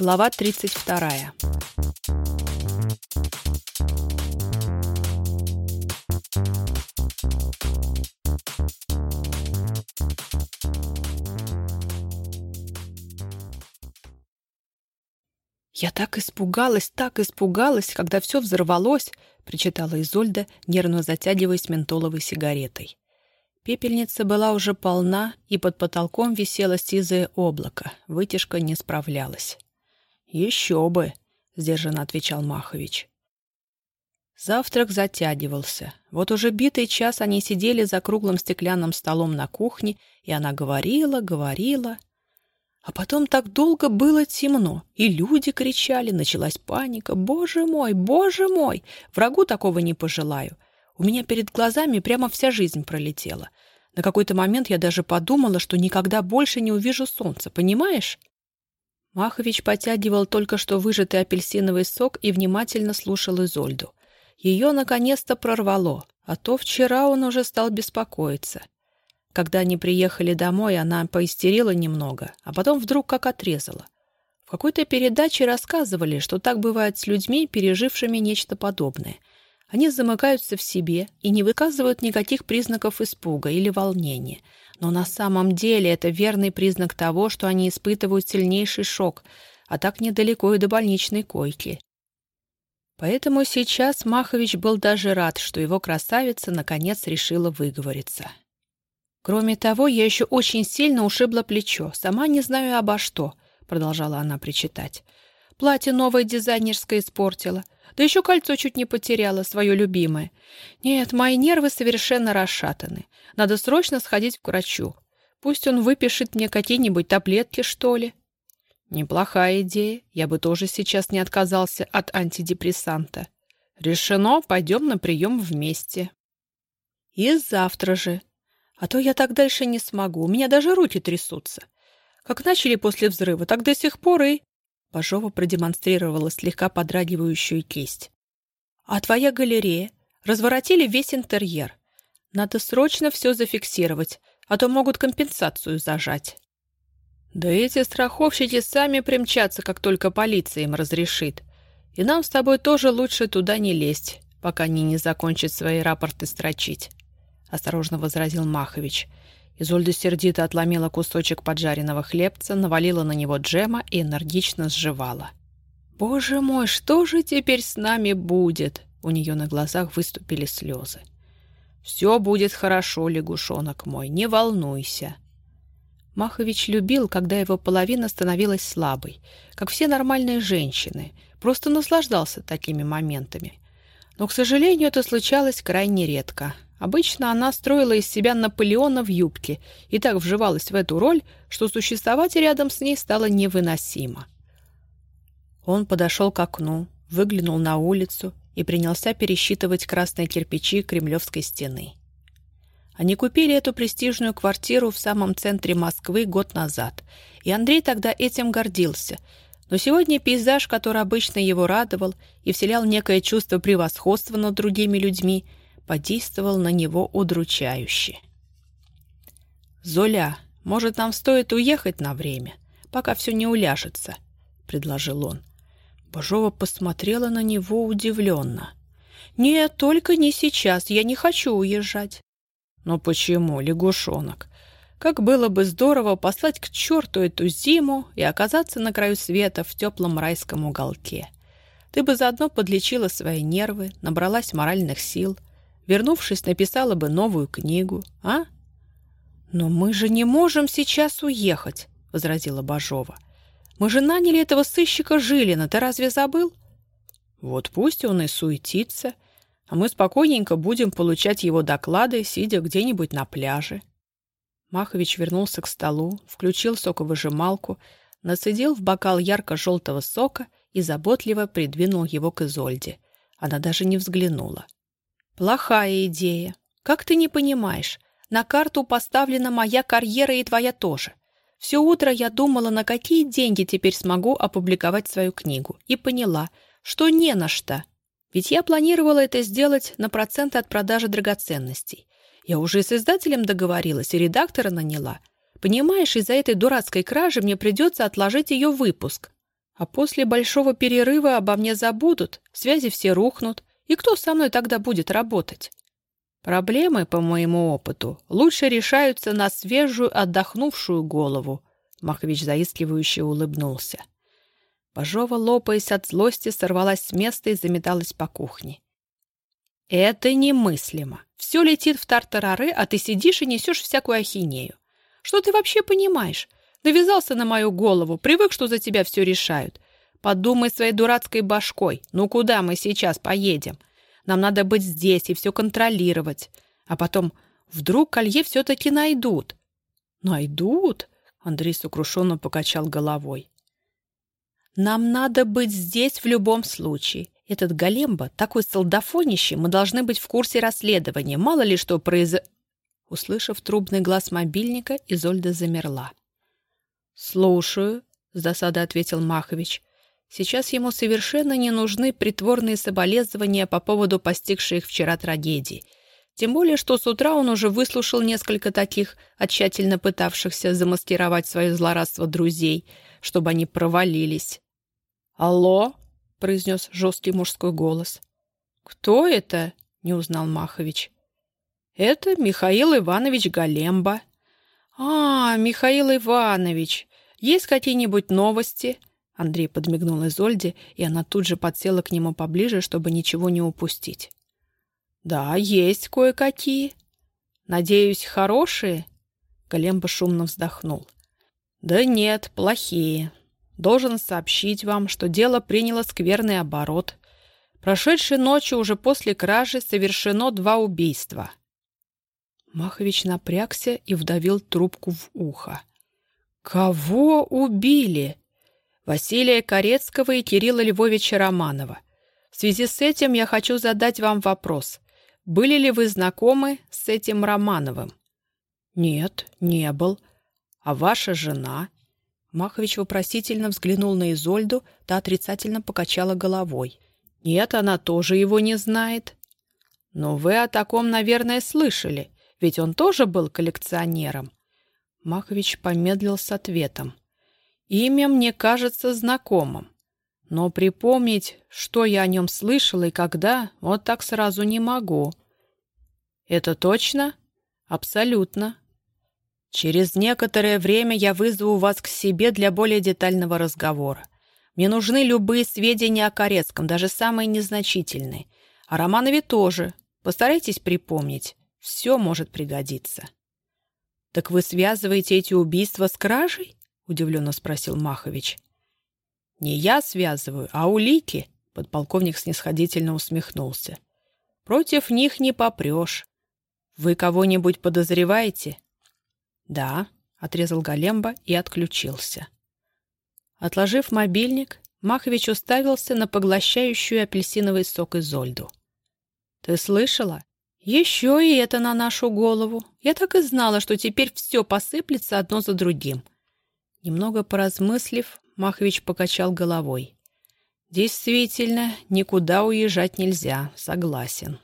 Глава 32. «Я так испугалась, так испугалась, когда все взорвалось!» — причитала Изольда, нервно затягиваясь ментоловой сигаретой. Пепельница была уже полна, и под потолком висело сизое облако. Вытяжка не справлялась. «Еще бы!» — сдержанно отвечал Махович. Завтрак затягивался. Вот уже битый час они сидели за круглым стеклянным столом на кухне, и она говорила, говорила. А потом так долго было темно, и люди кричали, началась паника. «Боже мой, боже мой! Врагу такого не пожелаю!» У меня перед глазами прямо вся жизнь пролетела. На какой-то момент я даже подумала, что никогда больше не увижу солнца, понимаешь? Махович потягивал только что выжатый апельсиновый сок и внимательно слушал Изольду. Ее наконец-то прорвало, а то вчера он уже стал беспокоиться. Когда они приехали домой, она поистерила немного, а потом вдруг как отрезала. В какой-то передаче рассказывали, что так бывает с людьми, пережившими нечто подобное — они замыкаются в себе и не выказывают никаких признаков испуга или волнения. Но на самом деле это верный признак того, что они испытывают сильнейший шок, а так недалеко и до больничной койки. Поэтому сейчас Махович был даже рад, что его красавица наконец решила выговориться. «Кроме того, я еще очень сильно ушибла плечо, сама не знаю обо что», — продолжала она причитать. «Платье новое дизайнерское испортила». Да еще кольцо чуть не потеряла, свое любимое. Нет, мои нервы совершенно расшатаны. Надо срочно сходить к врачу. Пусть он выпишет мне какие-нибудь таблетки, что ли. Неплохая идея. Я бы тоже сейчас не отказался от антидепрессанта. Решено, пойдем на прием вместе. И завтра же. А то я так дальше не смогу. У меня даже руки трясутся. Как начали после взрыва, так до сих пор и... Бажова продемонстрировала слегка подрагивающую кисть. «А твоя галерея? Разворотили весь интерьер. Надо срочно все зафиксировать, а то могут компенсацию зажать». «Да эти страховщики сами примчатся, как только полиция им разрешит. И нам с тобой тоже лучше туда не лезть, пока они не закончат свои рапорты строчить», — осторожно возразил Махович — Изольда сердито отломила кусочек поджаренного хлебца, навалила на него джема и энергично сживала. «Боже мой, что же теперь с нами будет?» У нее на глазах выступили слезы. «Все будет хорошо, лягушонок мой, не волнуйся». Махович любил, когда его половина становилась слабой, как все нормальные женщины, просто наслаждался такими моментами. Но, к сожалению, это случалось крайне редко — Обычно она строила из себя Наполеона в юбке и так вживалась в эту роль, что существовать рядом с ней стало невыносимо. Он подошел к окну, выглянул на улицу и принялся пересчитывать красные кирпичи Кремлевской стены. Они купили эту престижную квартиру в самом центре Москвы год назад, и Андрей тогда этим гордился. Но сегодня пейзаж, который обычно его радовал и вселял некое чувство превосходства над другими людьми – подействовал на него удручающе. «Золя, может, нам стоит уехать на время, пока все не уляжется?» — предложил он. Бажова посмотрела на него удивленно. «Нет, только не сейчас, я не хочу уезжать». «Но почему, лягушонок? Как было бы здорово послать к черту эту зиму и оказаться на краю света в теплом райском уголке. Ты бы заодно подлечила свои нервы, набралась моральных сил — Вернувшись, написала бы новую книгу, а? «Но мы же не можем сейчас уехать», — возразила Бажова. «Мы же наняли этого сыщика Жилина, ты разве забыл?» «Вот пусть он и суетится, а мы спокойненько будем получать его доклады, сидя где-нибудь на пляже». Махович вернулся к столу, включил соковыжималку, нацедил в бокал ярко-желтого сока и заботливо придвинул его к Изольде. Она даже не взглянула. «Плохая идея. Как ты не понимаешь? На карту поставлена моя карьера и твоя тоже. Все утро я думала, на какие деньги теперь смогу опубликовать свою книгу, и поняла, что не на что. Ведь я планировала это сделать на проценты от продажи драгоценностей. Я уже с издателем договорилась и редактора наняла. Понимаешь, из-за этой дурацкой кражи мне придется отложить ее выпуск. А после большого перерыва обо мне забудут, связи все рухнут, и кто со мной тогда будет работать? Проблемы, по моему опыту, лучше решаются на свежую, отдохнувшую голову. Махович заискивающе улыбнулся. Бажова, лопаясь от злости, сорвалась с места и заметалась по кухне. «Это немыслимо. Все летит в тартарары, а ты сидишь и несешь всякую ахинею. Что ты вообще понимаешь? Навязался на мою голову, привык, что за тебя все решают. Подумай своей дурацкой башкой. Ну куда мы сейчас поедем? Нам надо быть здесь и все контролировать. А потом, вдруг колье все-таки найдут. Найдут? Андрей сокрушенно покачал головой. Нам надо быть здесь в любом случае. Этот Големба такой солдафонище, мы должны быть в курсе расследования. Мало ли что произ... Услышав трубный глаз мобильника, Изольда замерла. «Слушаю», — с досадой ответил Махович. Сейчас ему совершенно не нужны притворные соболезнования по поводу постигшей их вчера трагедии. Тем более, что с утра он уже выслушал несколько таких, а тщательно пытавшихся замаскировать свое злорадство друзей, чтобы они провалились. «Алло?» — произнес жесткий мужской голос. «Кто это?» — не узнал Махович. «Это Михаил Иванович Галемба». «А, Михаил Иванович, есть какие-нибудь новости?» Андрей подмигнул Изольде, и она тут же подсела к нему поближе, чтобы ничего не упустить. «Да, есть кое-какие. Надеюсь, хорошие?» Големба шумно вздохнул. «Да нет, плохие. Должен сообщить вам, что дело приняло скверный оборот. Прошедшей ночью уже после кражи совершено два убийства». Махович напрягся и вдавил трубку в ухо. Кого убили? Василия Корецкого и Кирилла Львовича Романова. В связи с этим я хочу задать вам вопрос. Были ли вы знакомы с этим Романовым? Нет, не был. А ваша жена? Махович вопросительно взглянул на Изольду, та отрицательно покачала головой. Нет, она тоже его не знает. Но вы о таком, наверное, слышали, ведь он тоже был коллекционером. Махович помедлил с ответом. «Имя мне кажется знакомым, но припомнить, что я о нем слышал и когда, вот так сразу не могу». «Это точно?» «Абсолютно. Через некоторое время я вызову вас к себе для более детального разговора. Мне нужны любые сведения о Корецком, даже самые незначительные. О Романове тоже. Постарайтесь припомнить. Все может пригодиться». «Так вы связываете эти убийства с кражей?» — удивленно спросил Махович. «Не я связываю, а улики», — подполковник снисходительно усмехнулся. «Против них не попрешь. Вы кого-нибудь подозреваете?» «Да», — отрезал Галемба и отключился. Отложив мобильник, Махович уставился на поглощающую апельсиновый сок Изольду. «Ты слышала? Еще и это на нашу голову. Я так и знала, что теперь все посыплется одно за другим. Немного поразмыслив, Махович покачал головой. Действительно, никуда уезжать нельзя, согласен.